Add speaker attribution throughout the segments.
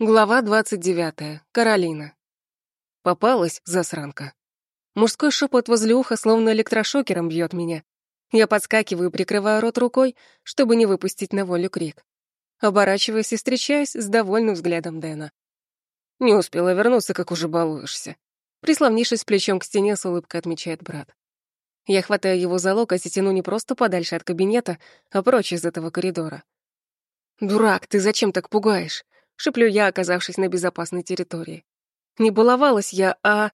Speaker 1: Глава 29. Каролина. Попалась засранка. Мужской шепот возле уха словно электрошокером бьет меня. Я подскакиваю, прикрываю рот рукой, чтобы не выпустить на волю крик. Оборачиваюсь и встречаюсь с довольным взглядом Дэна. Не успела вернуться, как уже балуешься. Прислонившись плечом к стене, с улыбкой отмечает брат. Я хватаю его за локоть и тяну не просто подальше от кабинета, а прочь из этого коридора. «Дурак, ты зачем так пугаешь?» — шеплю я, оказавшись на безопасной территории. Не баловалась я, а...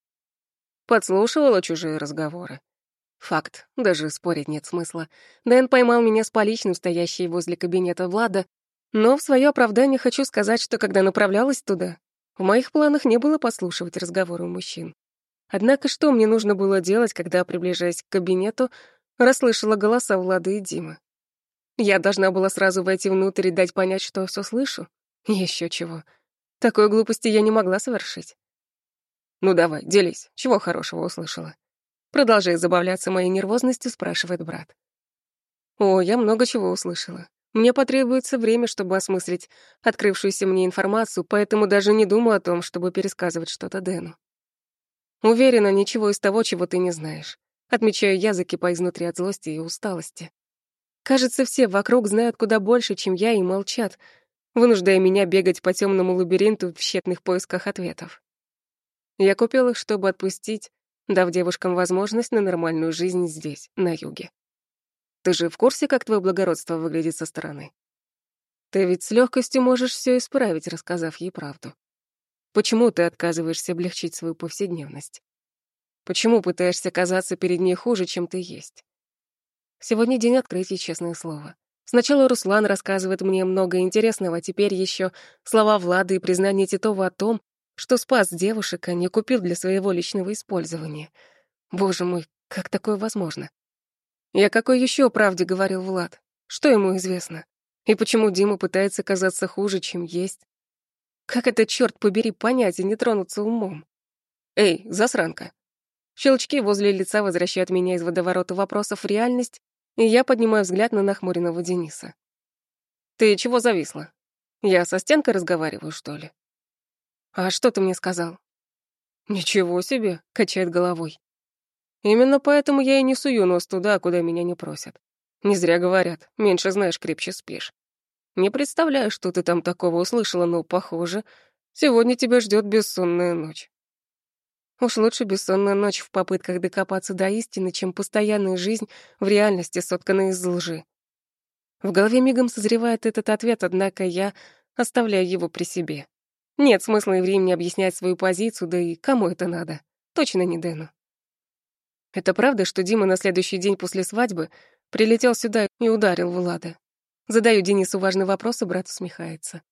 Speaker 1: Подслушивала чужие разговоры. Факт, даже спорить нет смысла. Дэн поймал меня с поличным, стоящей возле кабинета Влада, но в свое оправдание хочу сказать, что когда направлялась туда, в моих планах не было послушивать разговоры мужчин. Однако что мне нужно было делать, когда, приближаясь к кабинету, расслышала голоса Влада и Димы? Я должна была сразу войти внутрь и дать понять, что все слышу? Еще чего. Такой глупости я не могла совершить. Ну давай, делись, чего хорошего услышала? Продолжая забавляться моей нервозностью, спрашивает брат. О, я много чего услышала. Мне потребуется время, чтобы осмыслить открывшуюся мне информацию, поэтому даже не думаю о том, чтобы пересказывать что-то Дэну. Уверена, ничего из того, чего ты не знаешь. Отмечаю я, закипая изнутри от злости и усталости. Кажется, все вокруг знают куда больше, чем я, и молчат, вынуждая меня бегать по темному лабиринту в тщетных поисках ответов. Я купил их, чтобы отпустить, дав девушкам возможность на нормальную жизнь здесь, на юге. Ты же в курсе, как твое благородство выглядит со стороны? Ты ведь с легкостью можешь все исправить, рассказав ей правду. Почему ты отказываешься облегчить свою повседневность? Почему пытаешься казаться перед ней хуже, чем ты есть? Сегодня день открытий, честное слово. Сначала Руслан рассказывает мне много интересного, а теперь еще слова Влады и признание Титова о том, что спас девушек, а не купил для своего личного использования. Боже мой, как такое возможно? Я какой еще правде говорил Влад? Что ему известно? И почему Дима пытается казаться хуже, чем есть? Как это, черт побери, понять и не тронуться умом? Эй, засранка. Щелчки возле лица возвращают меня из водоворота вопросов в реальность, и я поднимаю взгляд на нахмуренного Дениса. «Ты чего зависла? Я со стенкой разговариваю, что ли?» «А что ты мне сказал?» «Ничего себе», — качает головой. «Именно поэтому я и не сую нос туда, куда меня не просят. Не зря говорят, меньше знаешь, крепче спишь. Не представляю, что ты там такого услышала, но, похоже, сегодня тебя ждет бессонная ночь. Уж лучше бессонная ночь в попытках докопаться до истины, чем постоянная жизнь в реальности, сотканная из лжи. В голове мигом созревает этот ответ, однако я оставляю его при себе. Нет смысла и времени объяснять свою позицию, да и кому это надо? Точно не Дэну. Это правда, что Дима на следующий день после свадьбы прилетел сюда и ударил Влада? Задаю Денису важный вопрос, и брат усмехается.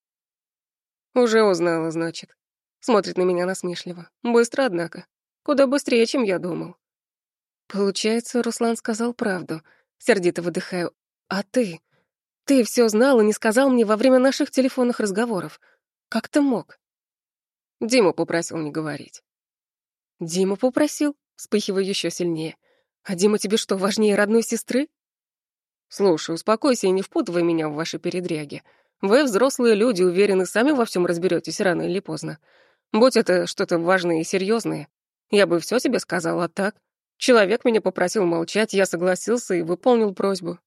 Speaker 1: «Уже узнала, значит. Смотрит на меня насмешливо. Быстро, однако. Куда быстрее, чем я думал. Получается, Руслан сказал правду. Сердито выдыхаю. А ты? Ты все знал и не сказал мне во время наших телефонных разговоров. Как ты мог? Дима попросил не говорить. Дима попросил? Вспыхиваю еще сильнее. А Дима тебе что, важнее родной сестры? Слушай, успокойся и не впутывай меня в ваши передряги. Вы, взрослые люди, уверены, сами во всем разберетесь рано или поздно. Будь это что-то важное и серьезное, я бы все тебе сказала, а так. Человек меня попросил молчать, я согласился и выполнил просьбу.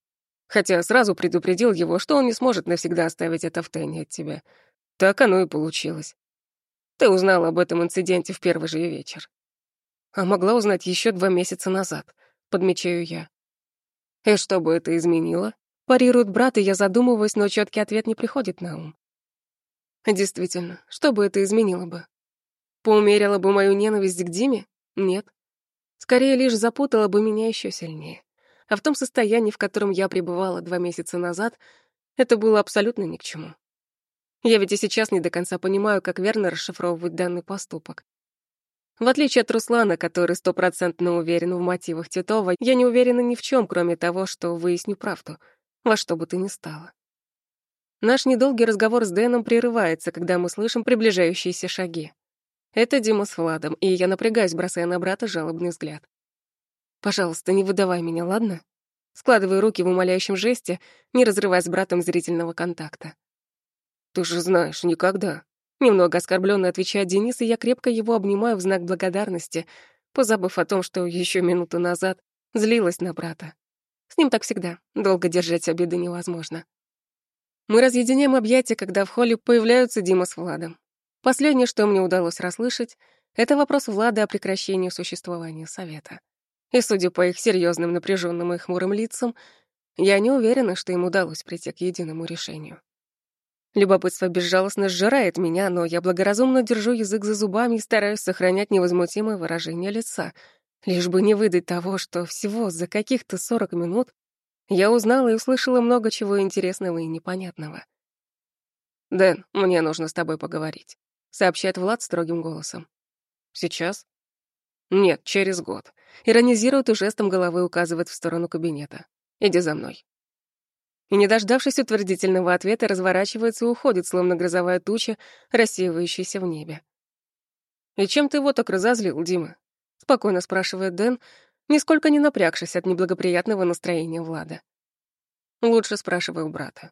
Speaker 1: Хотя сразу предупредил его, что он не сможет навсегда оставить это в тайне от тебя. Так оно и получилось. Ты узнала об этом инциденте в первый же вечер. А могла узнать еще два месяца назад, подмечаю я. И что бы это изменило? Парирует брат, и я задумываюсь, но четкий ответ не приходит на ум. Действительно, что бы это изменило бы? Поумерила бы мою ненависть к Диме? Нет. Скорее лишь запутала бы меня еще сильнее. А в том состоянии, в котором я пребывала два месяца назад, это было абсолютно ни к чему. Я ведь и сейчас не до конца понимаю, как верно расшифровывать данный поступок. В отличие от Руслана, который стопроцентно уверен в мотивах Титова, я не уверена ни в чем, кроме того, что выясню правду, во что бы то ни стало. Наш недолгий разговор с Дэном прерывается, когда мы слышим приближающиеся шаги. Это Дима с Владом, и я напрягаюсь, бросая на брата жалобный взгляд. «Пожалуйста, не выдавай меня, ладно?» Складываю руки в умоляющем жесте, не разрывая с братом зрительного контакта. «Ты же знаешь, никогда. Немного оскорбленно отвечает Денис, и я крепко его обнимаю в знак благодарности, позабыв о том, что еще минуту назад злилась на брата. С ним так всегда, долго держать обиды невозможно. Мы разъединяем объятия, когда в холле появляются Дима с Владом. Последнее, что мне удалось расслышать, это вопрос Влада о прекращении существования совета. И, судя по их серьезным, напряженным и хмурым лицам, я не уверена, что им удалось прийти к единому решению. Любопытство безжалостно сжирает меня, но я благоразумно держу язык за зубами и стараюсь сохранять невозмутимое выражение лица, лишь бы не выдать того, что всего за каких-то 40 минут я узнала и услышала много чего интересного и непонятного. «Дэн, мне нужно с тобой поговорить», — сообщает Влад строгим голосом. «Сейчас?» «Нет, через год». Иронизирует и жестом головы указывает в сторону кабинета. «Иди за мной» и, не дождавшись утвердительного ответа, разворачивается и уходит, словно грозовая туча, рассеивающаяся в небе. «И чем ты его так разозлил, Дима?» — спокойно спрашивает Дэн, нисколько не напрягшись от неблагоприятного настроения Влада. Лучше спрашиваю брата.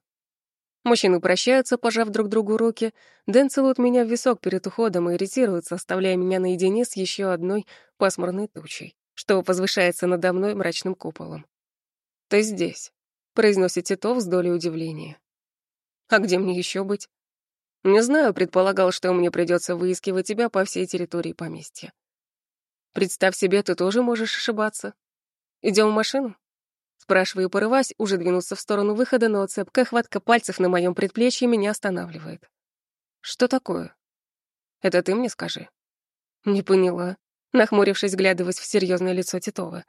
Speaker 1: Мужчины прощаются, пожав друг другу руки. Дэн целует меня в висок перед уходом и иритируется, оставляя меня наедине с еще одной пасмурной тучей, что возвышается надо мной мрачным куполом. «Ты здесь», произносит Титов с долей удивления. А где мне еще быть? Не знаю, предполагал, что мне придется выискивать тебя по всей территории поместья. Представь себе, ты тоже можешь ошибаться. Идем в машину? Спрашиваю, порываясь, уже двинуться в сторону выхода, но цепкая хватка пальцев на моем предплечье меня останавливает. Что такое? Это ты мне скажи. Не поняла, нахмурившись, глядываясь в серьезное лицо Титова.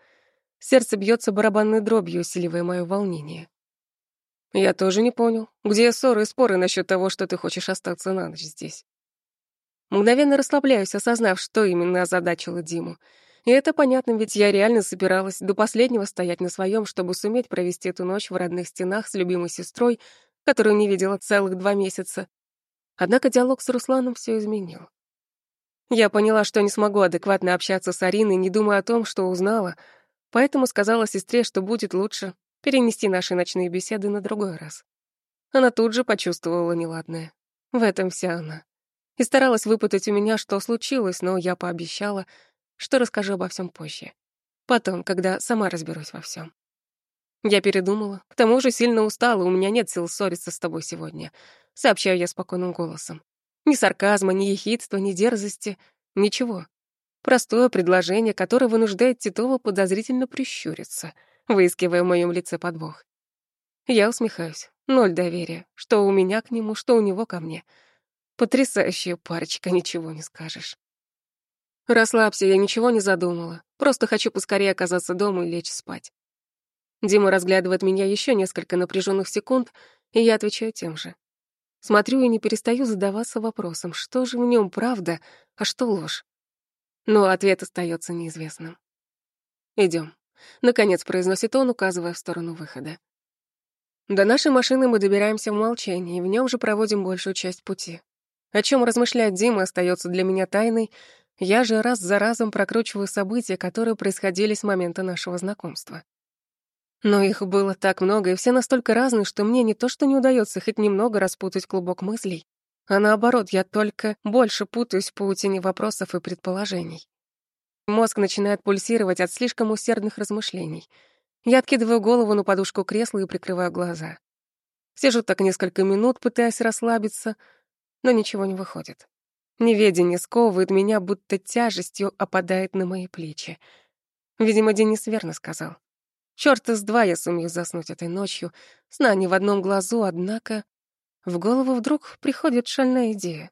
Speaker 1: Сердце бьется барабанной дробью, усиливая мое волнение. Я тоже не понял, где ссоры и споры насчет того, что ты хочешь остаться на ночь здесь. Мгновенно расслабляюсь, осознав, что именно озадачило Диму. И это понятно, ведь я реально собиралась до последнего стоять на своем, чтобы суметь провести эту ночь в родных стенах с любимой сестрой, которую не видела целых два месяца. Однако диалог с Русланом все изменил. Я поняла, что не смогу адекватно общаться с Ариной, не думая о том, что узнала — Поэтому сказала сестре, что будет лучше перенести наши ночные беседы на другой раз. Она тут же почувствовала неладное. В этом вся она. И старалась выпытать у меня, что случилось, но я пообещала, что расскажу обо всем позже. Потом, когда сама разберусь во всем. Я передумала. К тому же сильно устала, у меня нет сил ссориться с тобой сегодня. Сообщаю я спокойным голосом. Ни сарказма, ни ехидства, ни дерзости. Ничего. Простое предложение, которое вынуждает Титова подозрительно прищуриться, выискивая в моем лице подвох. Я усмехаюсь. Ноль доверия. Что у меня к нему, что у него ко мне. Потрясающая парочка, ничего не скажешь. Расслабься, я ничего не задумала. Просто хочу поскорее оказаться дома и лечь спать. Дима разглядывает меня еще несколько напряженных секунд, и я отвечаю тем же. Смотрю и не перестаю задаваться вопросом, что же в нем правда, а что ложь но ответ остается неизвестным. Идем, наконец произносит он, указывая в сторону выхода. До нашей машины мы добираемся в молчании, и в нем же проводим большую часть пути. О чем размышляет Дима, остается для меня тайной. Я же раз за разом прокручиваю события, которые происходили с момента нашего знакомства. Но их было так много, и все настолько разные, что мне не то что не удается хоть немного распутать клубок мыслей, а наоборот, я только больше путаюсь в паутине вопросов и предположений. Мозг начинает пульсировать от слишком усердных размышлений. Я откидываю голову на подушку кресла и прикрываю глаза. Сижу так несколько минут, пытаясь расслабиться, но ничего не выходит. Неведение сковывает меня, будто тяжестью опадает на мои плечи. Видимо, Денис верно сказал. Чёрт из два я сумею заснуть этой ночью, сна не в одном глазу, однако в голову вдруг приходит шальная идея.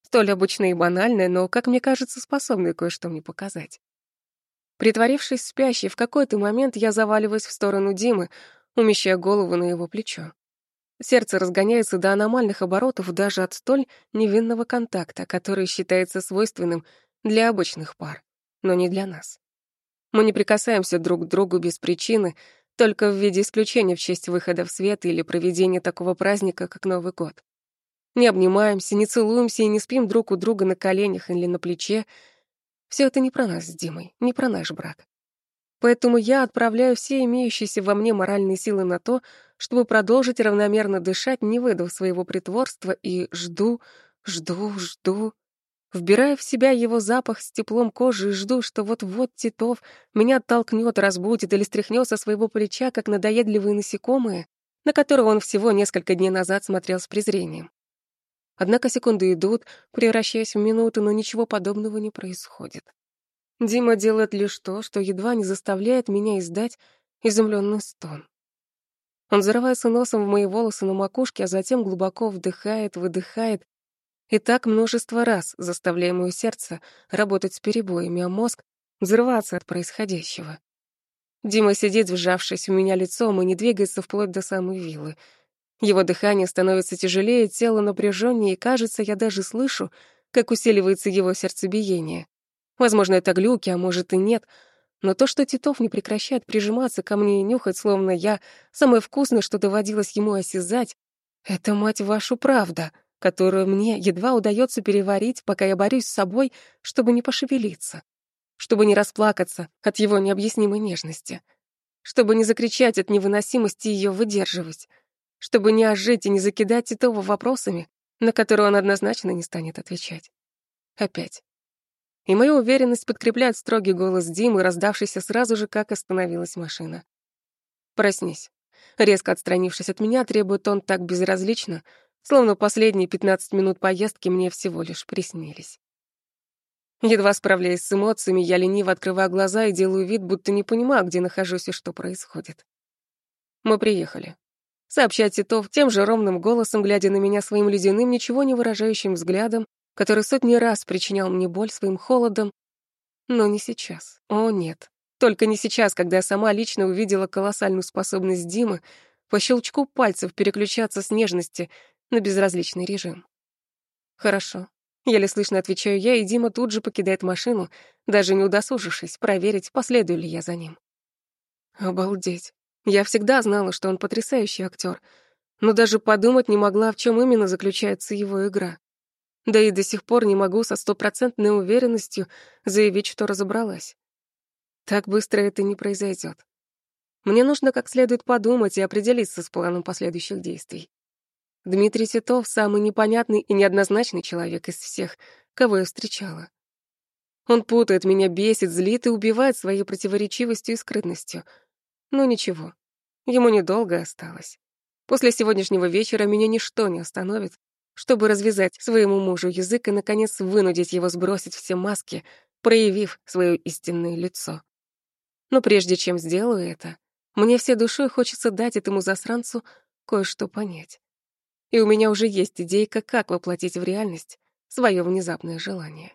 Speaker 1: Столь обычная и банальная, но, как мне кажется, способная кое-что мне показать. Притворившись спящей, в какой-то момент я заваливаюсь в сторону Димы, умещая голову на его плечо. Сердце разгоняется до аномальных оборотов даже от столь невинного контакта, который считается свойственным для обычных пар, но не для нас. Мы не прикасаемся друг к другу без причины, только в виде исключения в честь выхода в свет или проведения такого праздника, как Новый год. Не обнимаемся, не целуемся и не спим друг у друга на коленях или на плече. Все это не про нас с Димой, не про наш брак. Поэтому я отправляю все имеющиеся во мне моральные силы на то, чтобы продолжить равномерно дышать, не выдав своего притворства, и жду, жду, жду. Вбирая в себя его запах с теплом кожи и жду, что вот-вот Титов меня оттолкнет, разбудит или стряхнет со своего плеча, как надоедливые насекомые, на которые он всего несколько дней назад смотрел с презрением. Однако секунды идут, превращаясь в минуты, но ничего подобного не происходит. Дима делает лишь то, что едва не заставляет меня издать изумленный стон. Он зарывается носом в мои волосы на макушке, а затем глубоко вдыхает, выдыхает, и так множество раз, заставляя моё сердце работать с перебоями, а мозг взрываться от происходящего. Дима сидит, вжавшись у меня лицом, и не двигается вплоть до самой виллы. Его дыхание становится тяжелее, тело напряженнее, и, кажется, я даже слышу, как усиливается его сердцебиение. Возможно, это глюки, а может и нет, но то, что Титов не прекращает прижиматься ко мне и нюхать, словно я самое вкусное, что доводилось ему осязать, это, мать вашу, правда, которую мне едва удается переварить, пока я борюсь с собой, чтобы не пошевелиться чтобы не расплакаться от его необъяснимой нежности, чтобы не закричать от невыносимости ее выдерживать, чтобы не ожить и не закидать Титова вопросами, на которые он однозначно не станет отвечать. Опять. И мою уверенность подкрепляет строгий голос Димы, раздавшийся сразу же, как остановилась машина. «Проснись». Резко отстранившись от меня, требует он так безразлично, словно последние 15 минут поездки мне всего лишь приснились. Едва справляясь с эмоциями, я лениво открываю глаза и делаю вид, будто не понимаю, где нахожусь и что происходит. Мы приехали. Сообщает Титов тем же ровным голосом, глядя на меня своим ледяным, ничего не выражающим взглядом, который сотни раз причинял мне боль своим холодом. Но не сейчас. О, нет. Только не сейчас, когда я сама лично увидела колоссальную способность Димы по щелчку пальцев переключаться с нежности на безразличный режим. Хорошо. Еле слышно отвечаю я, и Дима тут же покидает машину, даже не удосужившись проверить, последую ли я за ним. Обалдеть. Я всегда знала, что он потрясающий актер, но даже подумать не могла, в чем именно заключается его игра. Да и до сих пор не могу со стопроцентной уверенностью заявить, что разобралась. Так быстро это не произойдет. Мне нужно как следует подумать и определиться с планом последующих действий. Дмитрий Титов — самый непонятный и неоднозначный человек из всех, кого я встречала. Он путает меня, бесит, злит и убивает своей противоречивостью и скрытностью. Но ничего, ему недолго осталось. После сегодняшнего вечера меня ничто не остановит, чтобы развязать своему мужу язык и, наконец, вынудить его сбросить все маски, проявив свое истинное лицо. Но прежде чем сделаю это, мне всей душой хочется дать этому засранцу кое-что понять и у меня уже есть идейка, как воплотить в реальность свое внезапное желание.